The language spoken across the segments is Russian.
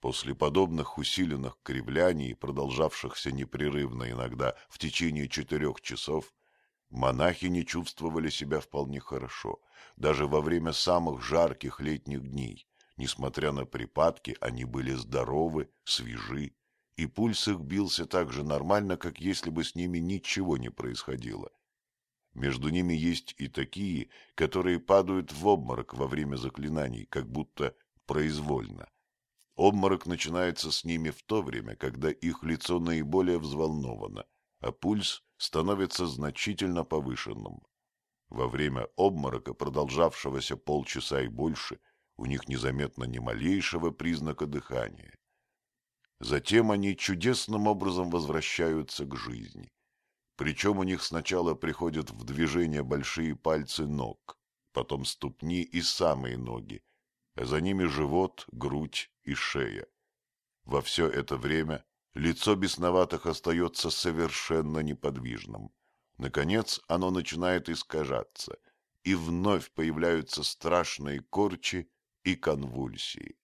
После подобных усиленных кривляний, продолжавшихся непрерывно иногда в течение четырех часов, монахи не чувствовали себя вполне хорошо, даже во время самых жарких летних дней. Несмотря на припадки, они были здоровы, свежи, и пульс их бился так же нормально, как если бы с ними ничего не происходило. Между ними есть и такие, которые падают в обморок во время заклинаний, как будто произвольно. Обморок начинается с ними в то время, когда их лицо наиболее взволновано, а пульс становится значительно повышенным. Во время обморока, продолжавшегося полчаса и больше, у них незаметно ни малейшего признака дыхания. Затем они чудесным образом возвращаются к жизни. Причем у них сначала приходят в движение большие пальцы ног, потом ступни и самые ноги, а за ними живот, грудь и шея. Во все это время лицо бесноватых остается совершенно неподвижным. Наконец оно начинает искажаться, и вновь появляются страшные корчи и конвульсии.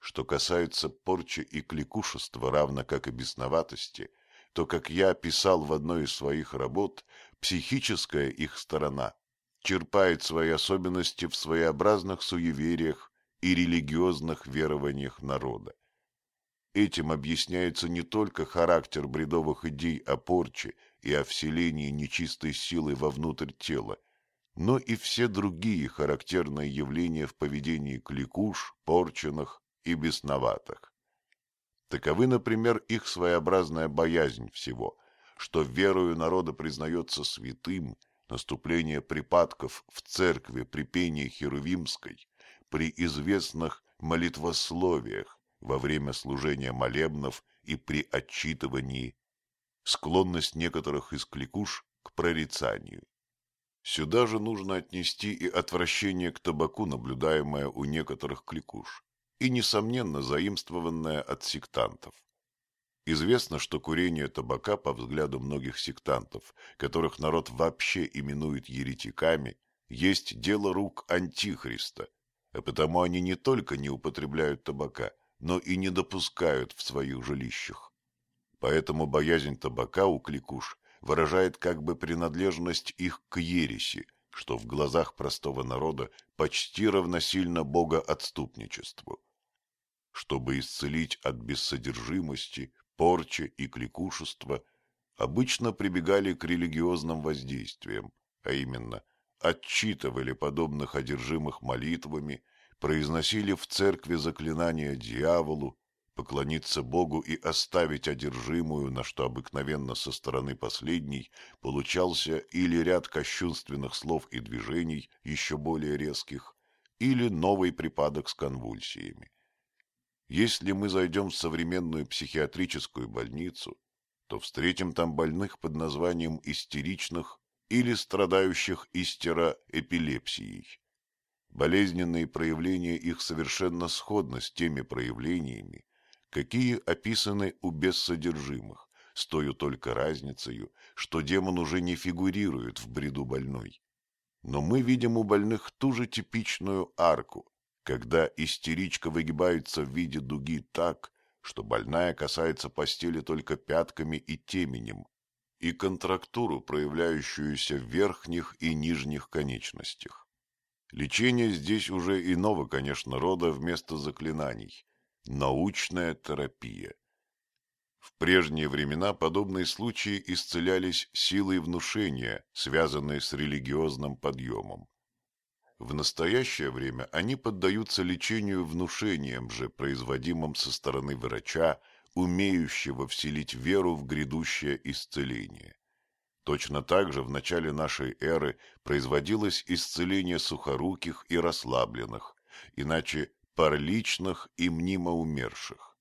Что касается порчи и кликушества, равно как и бесноватости, то, как я писал в одной из своих работ, психическая их сторона черпает свои особенности в своеобразных суевериях и религиозных верованиях народа. Этим объясняется не только характер бредовых идей о порче и о вселении нечистой силы вовнутрь тела, но и все другие характерные явления в поведении кликуш, порченных и бесноватых. Таковы, например, их своеобразная боязнь всего, что верою народа признается святым, наступление припадков в церкви при пении Херувимской, при известных молитвословиях во время служения молебнов и при отчитывании, склонность некоторых из кликуш к прорицанию. Сюда же нужно отнести и отвращение к табаку, наблюдаемое у некоторых кликуш и, несомненно, заимствованное от сектантов. Известно, что курение табака, по взгляду многих сектантов, которых народ вообще именует еретиками, есть дело рук Антихриста, а потому они не только не употребляют табака, но и не допускают в своих жилищах. Поэтому боязнь табака у кликуш выражает как бы принадлежность их к ереси, что в глазах простого народа почти равносильно богоотступничеству чтобы исцелить от бессодержимости, порчи и кликушества, обычно прибегали к религиозным воздействиям, а именно отчитывали подобных одержимых молитвами, произносили в церкви заклинания дьяволу, поклониться Богу и оставить одержимую, на что обыкновенно со стороны последней получался или ряд кощунственных слов и движений, еще более резких, или новый припадок с конвульсиями. Если мы зайдем в современную психиатрическую больницу, то встретим там больных под названием истеричных или страдающих истероэпилепсией. Болезненные проявления их совершенно сходны с теми проявлениями, какие описаны у бессодержимых, с той только разницей, что демон уже не фигурирует в бреду больной. Но мы видим у больных ту же типичную арку, когда истеричка выгибается в виде дуги так, что больная касается постели только пятками и теменем, и контрактуру, проявляющуюся в верхних и нижних конечностях. Лечение здесь уже иного, конечно, рода вместо заклинаний. Научная терапия. В прежние времена подобные случаи исцелялись силой внушения, связанной с религиозным подъемом. В настоящее время они поддаются лечению внушением же, производимым со стороны врача, умеющего вселить веру в грядущее исцеление. Точно так же в начале нашей эры производилось исцеление сухоруких и расслабленных, иначе параличных и мнимо умерших.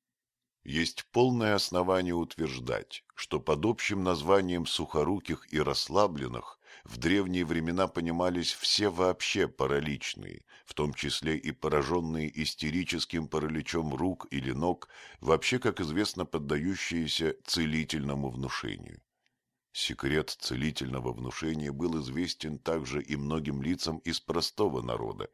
Есть полное основание утверждать, что под общим названием сухоруких и расслабленных в древние времена понимались все вообще параличные, в том числе и пораженные истерическим параличом рук или ног, вообще, как известно, поддающиеся целительному внушению. Секрет целительного внушения был известен также и многим лицам из простого народа,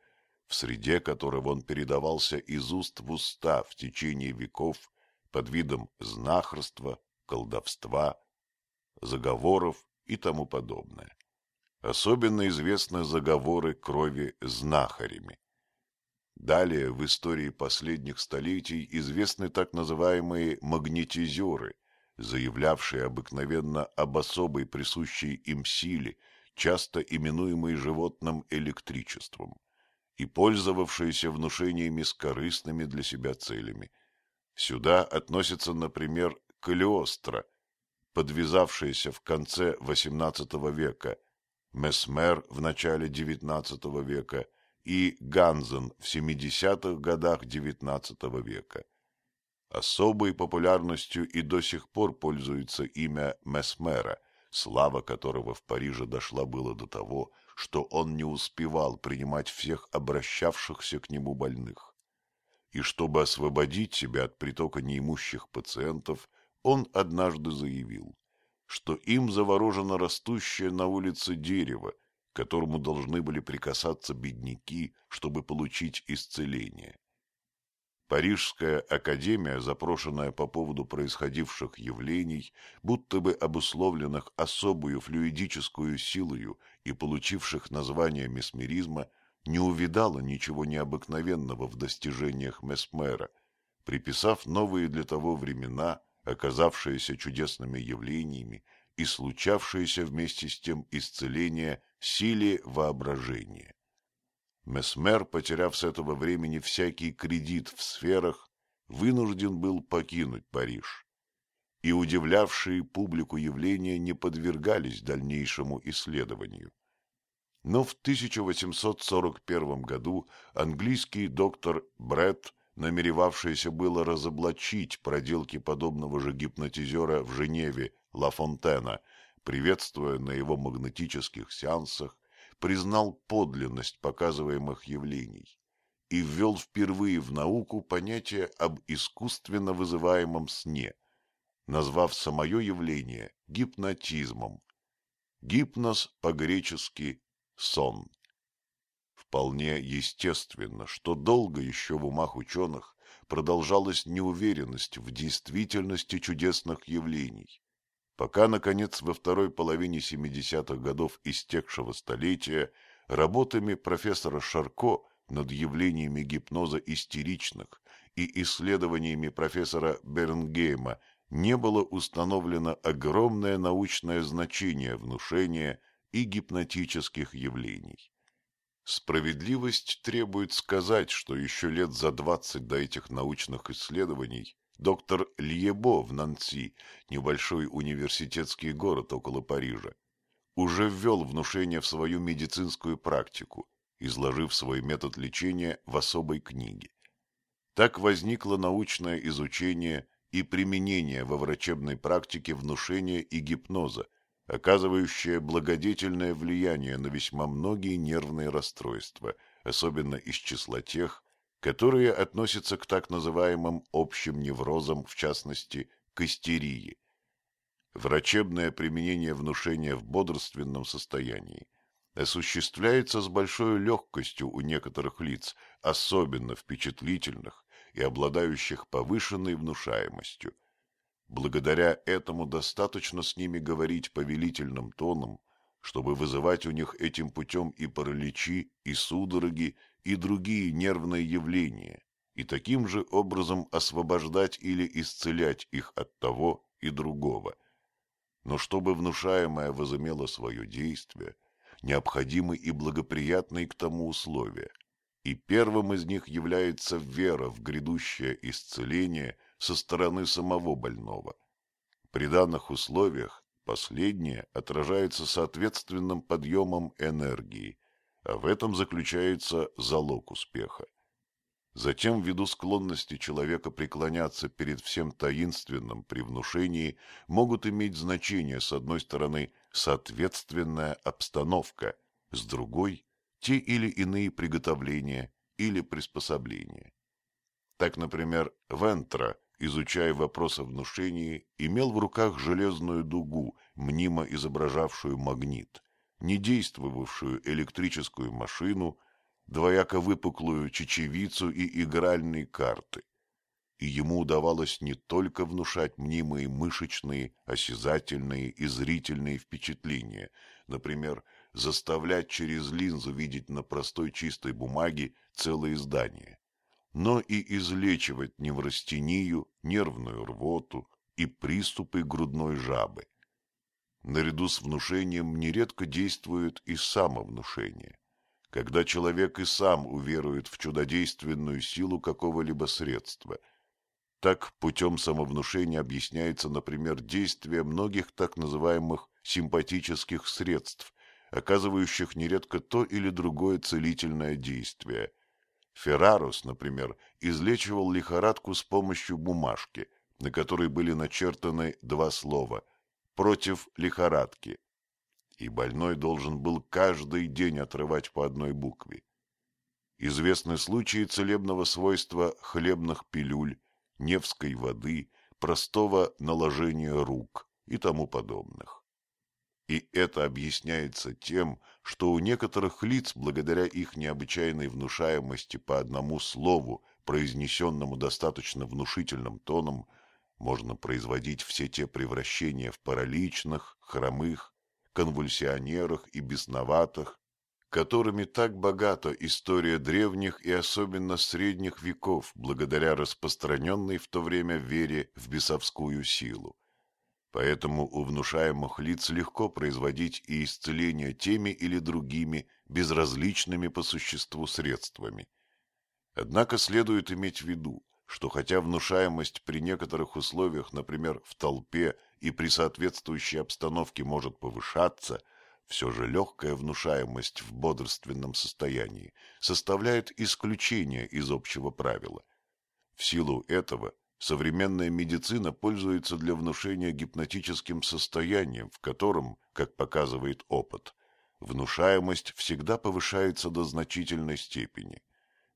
в среде которого он передавался из уст в уста в течение веков под видом знахарства, колдовства, заговоров и тому подобное. Особенно известны заговоры крови знахарями. Далее в истории последних столетий известны так называемые магнетизеры, заявлявшие обыкновенно об особой присущей им силе, часто именуемой животным электричеством, и пользовавшиеся внушениями с корыстными для себя целями. Сюда относится, например, Калиостро, подвязавшаяся в конце XVIII века, Месмер в начале XIX века и Ганзен в 70-х годах XIX века. Особой популярностью и до сих пор пользуется имя Месмера, слава которого в Париже дошла было до того, что он не успевал принимать всех обращавшихся к нему больных. И чтобы освободить себя от притока неимущих пациентов, он однажды заявил, что им заворожено растущее на улице дерево, к которому должны были прикасаться бедняки, чтобы получить исцеление. Парижская академия, запрошенная по поводу происходивших явлений, будто бы обусловленных особую флюидическую силою и получивших название месмеризма, не увидала ничего необыкновенного в достижениях Месмера, приписав новые для того времена – оказавшиеся чудесными явлениями и случавшиеся вместе с тем исцеление силе воображения. Месмер, потеряв с этого времени всякий кредит в сферах, вынужден был покинуть Париж. И удивлявшие публику явления не подвергались дальнейшему исследованию. Но в 1841 году английский доктор Бретт намеревавшийся было разоблачить проделки подобного же гипнотизера в Женеве Ла Фонтена, приветствуя на его магнетических сеансах, признал подлинность показываемых явлений и ввел впервые в науку понятие об искусственно вызываемом сне, назвав самое явление гипнотизмом. Гипноз по-гречески «сон». Вполне естественно, что долго еще в умах ученых продолжалась неуверенность в действительности чудесных явлений, пока, наконец, во второй половине 70-х годов истекшего столетия работами профессора Шарко над явлениями гипноза истеричных и исследованиями профессора Бернгейма не было установлено огромное научное значение внушения и гипнотических явлений. Справедливость требует сказать, что еще лет за двадцать до этих научных исследований доктор Льебо в Нанси, небольшой университетский город около Парижа, уже ввел внушение в свою медицинскую практику, изложив свой метод лечения в особой книге. Так возникло научное изучение и применение во врачебной практике внушения и гипноза, оказывающая благодетельное влияние на весьма многие нервные расстройства, особенно из числа тех, которые относятся к так называемым общим неврозам, в частности, к истерии. Врачебное применение внушения в бодрственном состоянии осуществляется с большой легкостью у некоторых лиц, особенно впечатлительных и обладающих повышенной внушаемостью. Благодаря этому достаточно с ними говорить повелительным тоном, чтобы вызывать у них этим путем и параличи, и судороги, и другие нервные явления, и таким же образом освобождать или исцелять их от того и другого. Но чтобы внушаемое возымело свое действие, необходимы и благоприятные к тому условия, и первым из них является вера в грядущее исцеление со стороны самого больного. При данных условиях последнее отражается соответственным подъемом энергии, а в этом заключается залог успеха. Затем, ввиду склонности человека преклоняться перед всем таинственным при внушении, могут иметь значение, с одной стороны, соответственная обстановка, с другой – те или иные приготовления или приспособления. Так, например, Вентра изучая вопрос о внушении, имел в руках железную дугу, мнимо изображавшую магнит, не действовавшую электрическую машину, двояко выпуклую чечевицу и игральные карты. И ему удавалось не только внушать мнимые мышечные, осязательные и зрительные впечатления, например, заставлять через линзу видеть на простой чистой бумаге целое здание, но и излечивать неврастению, нервную рвоту и приступы грудной жабы. Наряду с внушением нередко действует и самовнушение, когда человек и сам уверует в чудодейственную силу какого-либо средства. Так путем самовнушения объясняется, например, действие многих так называемых симпатических средств, оказывающих нередко то или другое целительное действие. Феррарус, например, излечивал лихорадку с помощью бумажки, на которой были начертаны два слова «против лихорадки», и больной должен был каждый день отрывать по одной букве. Известны случаи целебного свойства хлебных пилюль, невской воды, простого наложения рук и тому подобных. И это объясняется тем, что у некоторых лиц, благодаря их необычайной внушаемости по одному слову, произнесенному достаточно внушительным тоном, можно производить все те превращения в параличных, хромых, конвульсионерах и бесноватых, которыми так богата история древних и особенно средних веков, благодаря распространенной в то время вере в бесовскую силу. Поэтому у внушаемых лиц легко производить и исцеление теми или другими безразличными по существу средствами. Однако следует иметь в виду, что хотя внушаемость при некоторых условиях, например, в толпе и при соответствующей обстановке может повышаться, все же легкая внушаемость в бодрственном состоянии составляет исключение из общего правила. В силу этого современная медицина пользуется для внушения гипнотическим состоянием, в котором, как показывает опыт, внушаемость всегда повышается до значительной степени.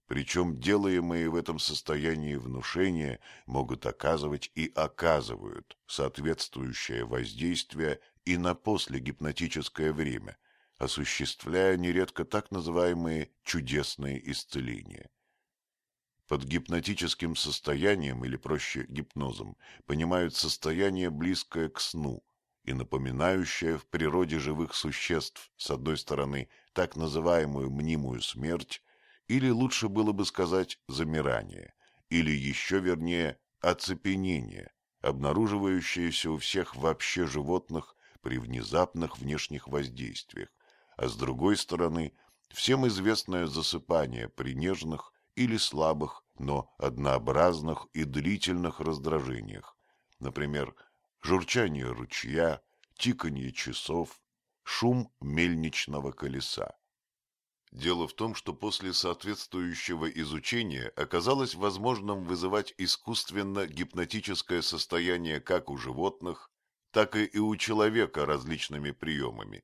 Причем делаемые в этом состоянии внушения могут оказывать и оказывают соответствующее воздействие и на послегипнотическое время, осуществляя нередко так называемые чудесные исцеления. Под гипнотическим состоянием, или проще гипнозом, понимают состояние, близкое к сну и напоминающее в природе живых существ, с одной стороны, так называемую мнимую смерть, или лучше было бы сказать замирание, или еще вернее оцепенение, обнаруживающееся у всех вообще животных при внезапных внешних воздействиях, а с другой стороны, всем известное засыпание при нежных или слабых, но однообразных и длительных раздражениях, например, журчание ручья, тиканье часов, шум мельничного колеса. Дело в том, что после соответствующего изучения оказалось возможным вызывать искусственно гипнотическое состояние как у животных, так и у человека различными приемами.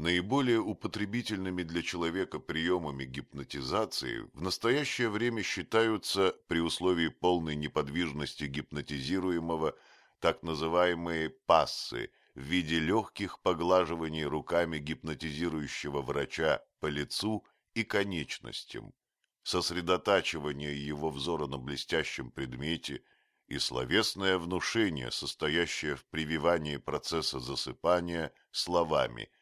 Наиболее употребительными для человека приемами гипнотизации в настоящее время считаются при условии полной неподвижности гипнотизируемого так называемые пассы в виде легких поглаживаний руками гипнотизирующего врача по лицу и конечностям, сосредотачивание его взора на блестящем предмете и словесное внушение, состоящее в прививании процесса засыпания словами –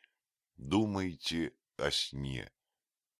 Думайте о сне.